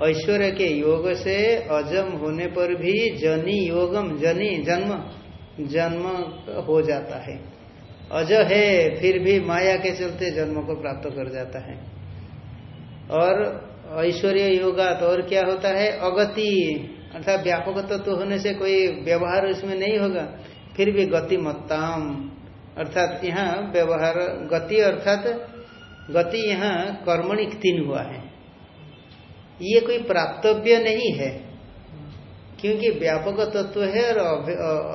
Speaker 1: ऐश्वर्य के योग से अजम होने पर भी जनी योगम, जनी जन्म जन्म हो जाता है। अज है, फिर भी माया के चलते जन्म को प्राप्त कर जाता है। और ऐश्वर्य योगा तो और क्या होता है? अगति। अर्थात व्यापक तत्व तो होने से कोई व्यवहार इसमें नहीं होगा, फिर भी गति मत्ताम अर्थात यहाँ व्यवहार, गति अर्थात गति यहाँ कर्मणिक तीन हुआ है। ये कोई प्राप्तव्य नहीं है, क्योंकि व्यापक तत्व है और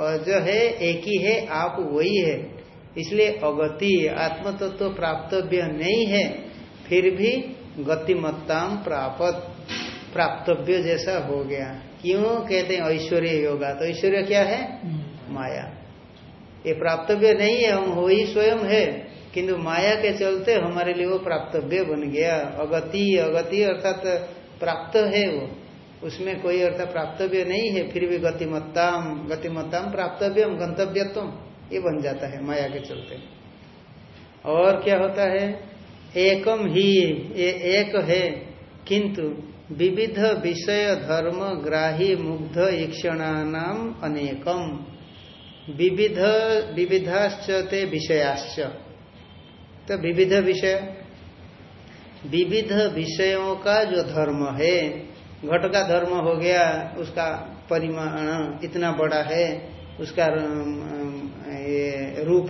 Speaker 1: अज है, एक ही है, आप वही है। इसलिए अगति आत्म तत्व प्राप्तव्य नहीं है फिर भी गतिमत्ताम प्राप्त प्राप्तव्य जैसा हो गया। क्यों कहते हैं ऐश्वर्य योगा? तो ऐश्वर्य क्या है? माया। ये प्राप्तव्य नहीं है हम हो ही स्वयं है किंतु माया के चलते हमारे लिए वो प्राप्तव्य बन गया। अगति अगति अर्थात प्राप्त है वो। उसमें कोई अर्थात प्राप्तव्य नहीं है फिर भी गतिमत्ताम गतिमत्ताम प्राप्तव्यम गंतव्यत्म ये बन जाता है माया के चलते। और क्या होता है? एकम ही, ये एक है, किंतु विविध विषय धर्म ग्राही मुग्ध ईक्षणानाम अनेकम। विविध विविधाश्च ते विषयाश्च। तो विविध विषय। विविध विषयों का जो धर्म है, घट का धर्म हो गया, उसका परिमाण इतना बड़ा है, उसका ये रूप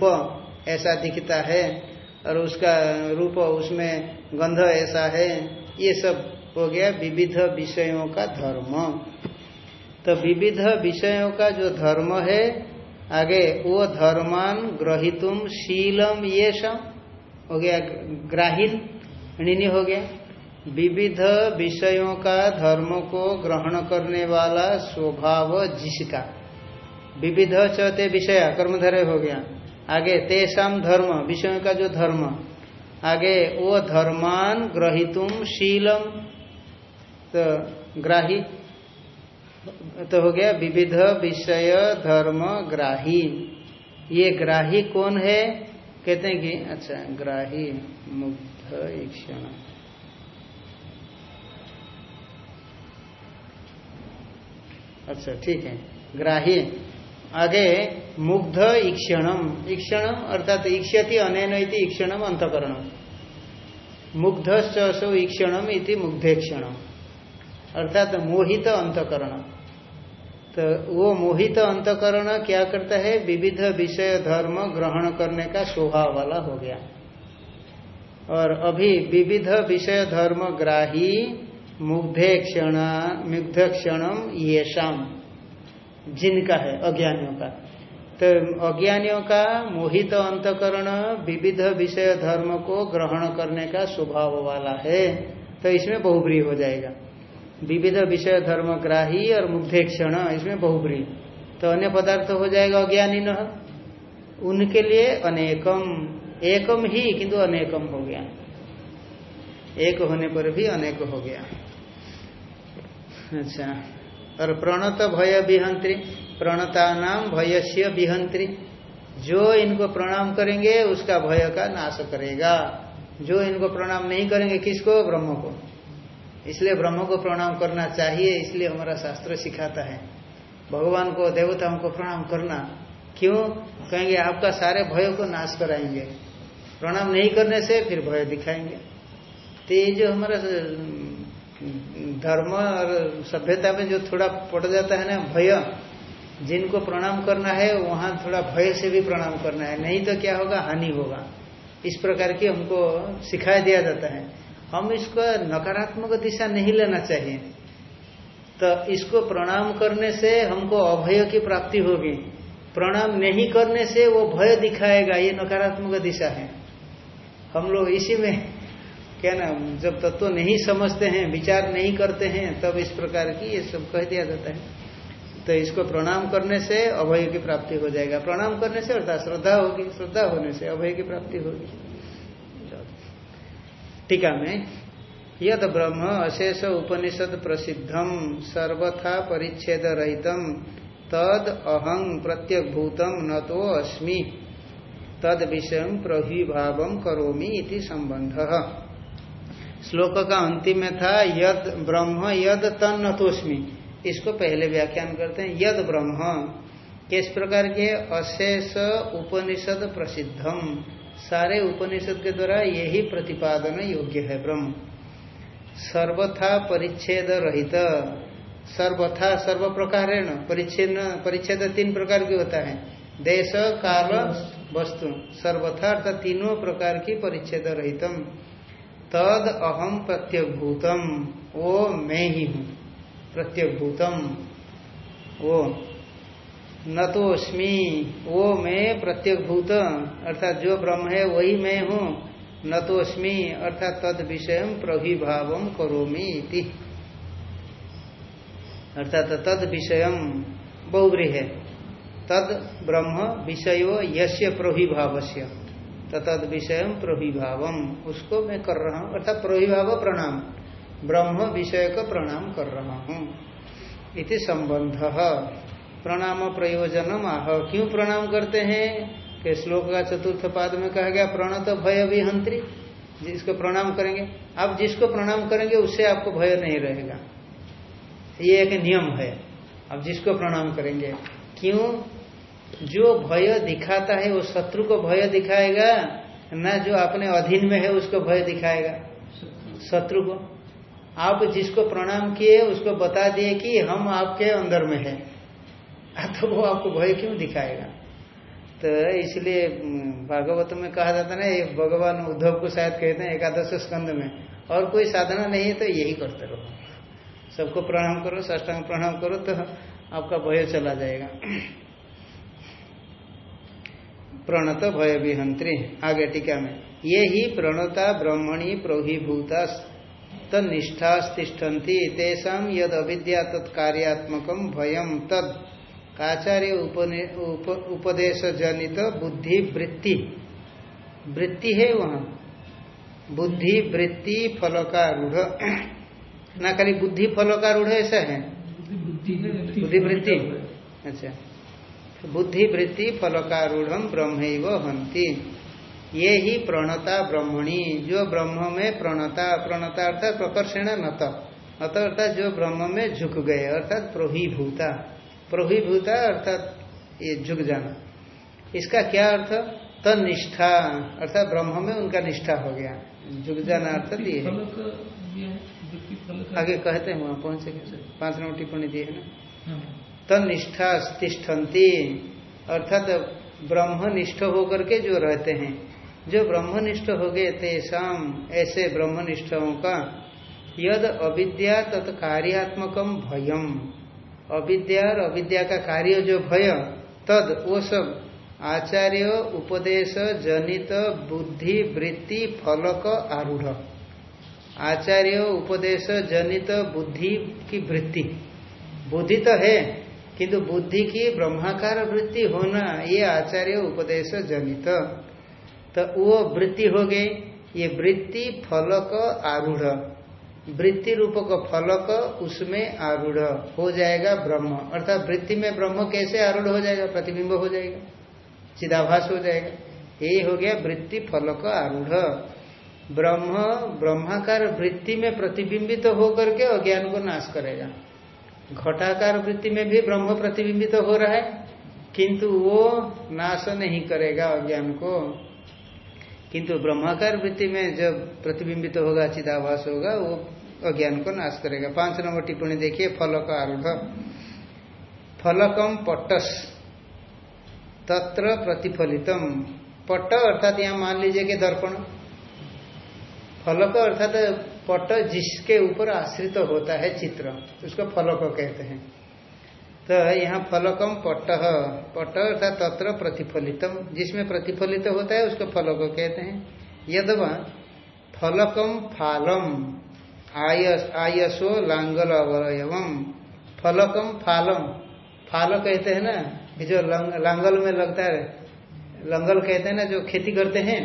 Speaker 1: ऐसा दिखता है और उसका रूप उसमें गंध ऐसा है, ये सब हो गया विविध विषयों का धर्म। तो विविध विषयों का जो धर्म है, आगे वो धर्मान ग्रहितुम शीलम ये सब हो गया ग्राहीन ऋणी हो गया। विविध विषयों का धर्म को ग्रहण करने वाला स्वभाव जिसका विविध चौथे विषय कर्मधर्य हो गया। आगे तेषाम धर्म, विषयों का जो धर्म। आगे वो धर्मान ग्रहितुम शीलम तो ग्राही तो हो गया विविध विषय, धर्म, ग्राही। ये ग्राही कौन है? कहते हैं कि अच्छा ग्राही, मुग्ध ईक्षण अच्छा ठीक है। ग्राही। आगे मुग्ध ईक्षणम ईक्षणम अर्थात ईक्षति अनैन ईक्षणम अंतकरणम। मुग्ध सो ईक्षणम इति मुग्धेक्षणम। अर्थात मोहित अंतकरण तो वो मोहित अंतकरण क्या करता है? विविध विषय धर्म ग्रहण करने का स्वभाव वाला हो गया। और अभी विविध विषय धर्म ग्राही मुग्धे क्षण मुग्ध क्षणम ये शाम जिनका है, अज्ञानियों का। तो अज्ञानियों का मोहित अंतकरण विविध विषय धर्म को ग्रहण करने का स्वभाव वाला है तो इसमें बहुब्री हो जाएगा। विविध विषय धर्म ग्राही और मुग्धे क्षण इसमें बहुब्री। तो अन्य पदार्थ हो जाएगा अज्ञानी न उनके लिए अनेकम। एकम ही, किंतु अनेकम हो गया। एक होने पर भी अनेक हो गया। अच्छा। और प्रणत भय विहंत्री प्रणता नाम भयस्य विहंत्री जो इनको प्रणाम करेंगे, उसका भय का नाश करेगा। जो इनको प्रणाम नहीं करेंगे, किसको? ब्रह्म को। इसलिए ब्रह्म को प्रणाम करना चाहिए, इसलिए हमारा शास्त्र सिखाता है। भगवान को, देवताओं को प्रणाम करना। क्यों? कहेंगे, आपका सारे भय को नाश कराएँगे। प्रणाम नहीं करने से फिर भय दिखाएँगे। तो ये जो हमारा धर्म और सभ्यता में जो थोड़ा पड़ जाता है ना भय, जिनको प्रणाम करना है, वहाँ थोड़ा भय से भी प्रणाम करना है। नहीं तो क्या होगा? हानि होगा। इस प्रकार की हमको सिखाया दिया जाता है। हम इसको नकारात्मक दिशा नहीं लेना चाहिए। तो इसको प्रणाम करने से हमको अभय की प्राप्ति होगी। प्रणाम नहीं करने से वो भय दिखाएगा। ये नकारात्मक दिशा है। हम लोग इसी में क्या ना, जब तत्व तो नहीं समझते हैं, विचार नहीं करते हैं, तब इस प्रकार की ये सब कह दिया जाता है। तो इसको प्रणाम करने से अभय की प्राप्ति हो जाएगा। प्रणाम करने से अर्थात श्रद्धा होगी, श्रद्धा होने से अभय की प्राप्ति होगी। टीका में यद ब्रह्म अशेष उपनिषद प्रसिद्धम सर्वथा परिच्छेद रहितम तद अहं प्रत्यभूतम न तो अस्मि, तद विषय प्रभिभाव करोमी इति संबंध श्लोक का अंतिम में था, यद ब्रह्म, यद तन नतोस्मी इसको पहले व्याख्यान करते हैं, यद ब्रह्म। किस प्रकार के? अशेष उपनिषद प्रसिद्धम। सारे उपनिषद के द्वारा यही प्रतिपादन योग्य है ब्रह्म। सर्वथा परिच्छेद रहित। सर्वथा सर्व प्रकार परिच्छेद परिच्छेद तीन प्रकार की होता है। देश काल वस्तु। सर्वथा अर्थात तीनों प्रकार की परिच्छेद रहितम। तद अहम प्रत्यभूतम। वो मैं ही हूँ। प्रत्यभूतम। वो न तो अस्मी वो मैं प्रत्येक भूत अर्थात जो ब्रह्म है, वही मैं हूँ। न तो अस्मी अर्थात तद विषय प्रभिभाव करोमी इति। अर्थात तद विषय बहुब्री तद ब्रह्म विषयो यश्य प्रभिभाव से तद विषय प्रभिभाव उसको मैं कर रहा हूँ, अर्थात प्रभिभाव प्रणाम। ब्रह्म विषय को प्रणाम कर रहा हूँ। इति संबंध। प्रणाम प्रयोजनम आह। क्यों प्रणाम करते हैं? कि श्लोक का चतुर्थ पाद में कहा गया, प्रणत भय विहंत्री। जिसको प्रणाम करेंगे। आप जिसको प्रणाम करेंगे, उससे आपको भय नहीं रहेगा। ये एक नियम है। अब जिसको प्रणाम करेंगे। क्यों? जो भय दिखाता है, वो शत्रु को भय दिखाएगा, न जो अपने अधीन में है, उसको भय दिखाएगा। शत्रु को। आप जिसको प्रणाम किए, उसको बता दिए कि हम आपके अंदर में है। तो वो आपको भय क्यों दिखाएगा? तो इसलिए भागवत में कहा जाता ना, ये भगवान उद्धव को शायद कहते हैं एकादश स्कंद में, और कोई साधना नहीं है तो यही करते रहो। सबको प्रणाम करो, साष्टांग प्रणाम करो तो आपका भय चला जाएगा। प्रणत भय विहंत्री आगे टीका में। ये ही प्रणता ब्रह्मणी प्रोहिभूता तनिष्ठास्तिष्ठन्ति तेषा यद अविद्या तत्कार्यात्मक भयम तद। आचार्य उपदेश जनित बुद्धि वृत्ति वृत्ति है वहाँ। बुद्धि वृत्ति फल का रूढ़ ना खाली बुद्धि फल का रूढ़ ऐसा है बुद्धि वृत्ति अच्छा। बुद्धि वृत्ति फल का रूढ़ ब्रह्म हंती ये ही प्रणता ब्रह्मणी जो ब्रह्म में प्रणता प्रणता अर्थात प्रकर्षण नत। अत अर्थात जो ब्रह्म में झुक गए अर्थात प्रोहिभूता। प्रोहिभूता अर्थात ये झुक जाना। इसका क्या अर्थ? तनिष्ठा अर्थात ब्रह्म में उनका निष्ठा हो गया। झुक जाना अर्थात ये आगे कहते हैं वहाँ पहुँचे पाँच नंबर टिप्पणी दिए है ना? हाँ। तनिष्ठा तिष्ठन्ति। अर्थात ब्रह्मनिष्ठ होकर के जो रहते हैं, जो ब्रह्मनिष्ठ हो गए तेषाम ऐसे ब्रह्मनिष्ठों का यद अविद्या तत्कार्यात्मकम भयम। अविद्या और अविद्या का कार्य जो भय, तद, वो सब आचार्य, उपदेश, जनित, बुद्धि, वृत्ति, फलक, आरूढ़। आचार्य, उपदेश, जनित, बुद्धि की वृत्ति। बुद्धि तो है किंतु बुद्धि की ब्रह्माकार वृत्ति होना ये आचार्य उपदेश जनित। तो वो वृत्ति हो गई, ये वृत्ति फलक आरूढ़। वृत्ति रूपक फलक उसमें आरूढ़। हो जाएगा ब्रह्म। अर्थात वृत्ति में ब्रह्म कैसे आरूढ़ हो जाएगा? प्रतिबिंब हो जाएगा। चिदाभास हो जाएगा। यही हो गया वृत्ति फलक आरूढ़। ब्रह्म, ब्रह्माकार वृत्ति में प्रतिबिंबित तो होकर के अज्ञान को नाश करेगा। घटाकार वृत्ति में भी ब्रह्म प्रतिबिंबित तो हो रहा है, किंतु वो नाश नहीं करेगा अज्ञान को। किंतु ब्रह्माकार वृत्ति में जब प्रतिबिंबित तो होगा, चिदाभास होगा, वो अज्ञान को नाश करेगा। पाँच नंबर टिप्पणी देखिए फल का आरूढ़। फलकम पट्टस तत्र प्रतिफलितम। पट्ट अर्थात यहाँ मान लीजिए कि दर्पण। फलक अर्थात पट जिसके ऊपर आश्रित होता है चित्र उसको फलक कहते हैं। तो यहाँ फलकम पट्ट पट्ट अर्थात तत्र प्रतिफलितम जिसमें प्रतिफलित होता है उसको फलक कहते हैं। यदवा फलकम फालम आयस आयसो लांगल अवयवम फलकम फालम फाल कहते हैं ना जो लांगल में लगता है लंगल कहते हैं ना जो खेती करते हैं।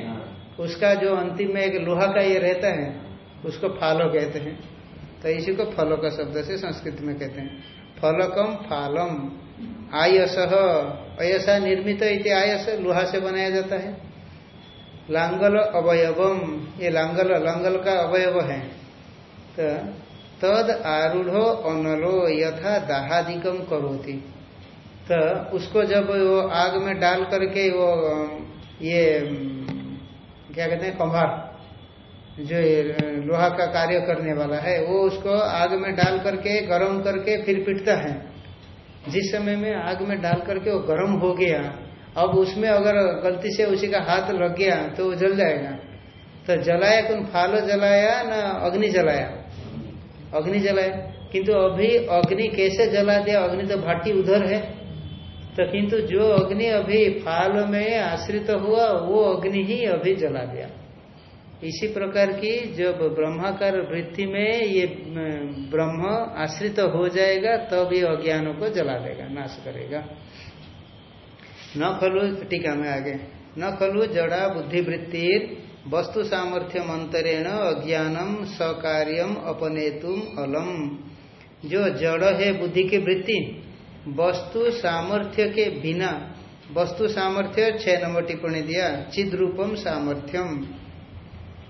Speaker 1: उसका जो अंतिम में एक लोहा का ये रहता है उसको फालो कहते हैं। तो इसी को फलो का शब्द से संस्कृत में कहते हैं। फलकम फालम, आयस, अयसा निर्मित इति आयस, लोहा से बनाया जाता है। लांगल अवयवम ये लांगल लांगल का अवयव है। तो तद आरूढ़ अनलो यथा दाहादिकम करोती। तो उसको जब वो आग में डाल करके वो, ये, क्या कहते हैं कंभार जो लोहा का कार्य करने वाला है, वो उसको आग में डाल करके, गर्म करके फिर पिटता है। जिस समय में आग में डाल करके वो गर्म हो गया, अब उसमें अगर गलती से उसी का हाथ लग गया तो वो जल जाएगा। तो जलाया कौन? फालो जलाया ना अग्नि जलाया? अग्नि जलाया। किंतु अभी अग्नि कैसे जला दिया? अग्नि तो भाटी उधर है। तो किंतु जो अग्नि अभी फाल में आश्रित तो हुआ, वो अग्नि ही अभी जला दिया। इसी प्रकार की जब ब्रह्माकार वृत्ति में ये ब्रह्म आश्रित तो हो जाएगा, तब तो ये अज्ञानों को जला देगा, नाश करेगा। न खलु, टीका में आगे, न खलु जड़ा बुद्धिवृत्ति वस्तु सामर्थ्य मंत्रेण अज्ञानम सकार्यम अपनेतुम अलम। जो जड़ है बुद्धि की वृत्ति, वस्तु सामर्थ्य के बिना, वस्तु सामर्थ्य छह नंबर टिप्पणी दिया, चिद्रूपम सामर्थ्यम।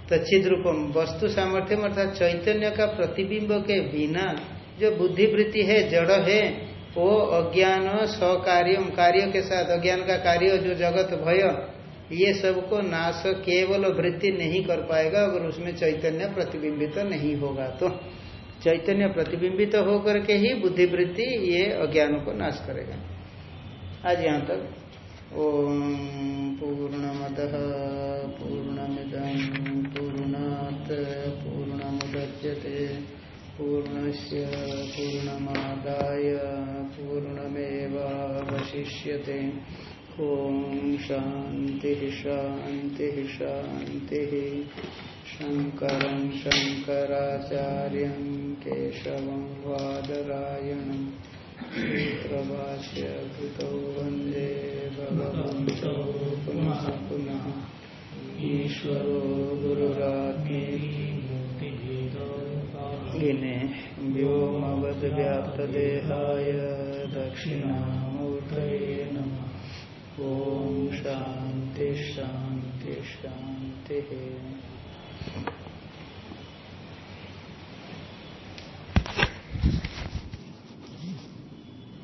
Speaker 1: तो चिद रूपम। वस्तु सामर्थ्य अर्थात चैतन्य का प्रतिबिंब के बिना जो बुद्धिवृत्ति है, जड़ है, वो अज्ञान, सकार्यम, कार्य के साथ, अज्ञान का कार्य, जो जगत भय, ये सबको नाश केवल वृत्ति नहीं कर पाएगा, अगर उसमें चैतन्य प्रतिबिंबित तो नहीं होगा तो। चैतन्य प्रतिबिंबित तो होकर के ही बुद्धिवृत्ति ये अज्ञान को नाश करेगा। आज यहाँ तक। ओम पूर्णमद, पूर्णमिदं पूर्णात् पूर्णमुदच्यते। पूर्णस्य पूर्णमादाय पूर्णमेवावशिष्यते। ॐ शान्तिः शान्तिः शान्तिः। शङ्करं शङ्कराचार्यं केशवं वादरायणं। सूत्रभाष्य कृतौ वंदे पुनः पुनः। ईश्वरो गुरुरात्मेने व्योमवद्व्याप्तदेहाय दक्षिणामूर्तये नमः। ॐ शान्ति शान्ति शान्तिः।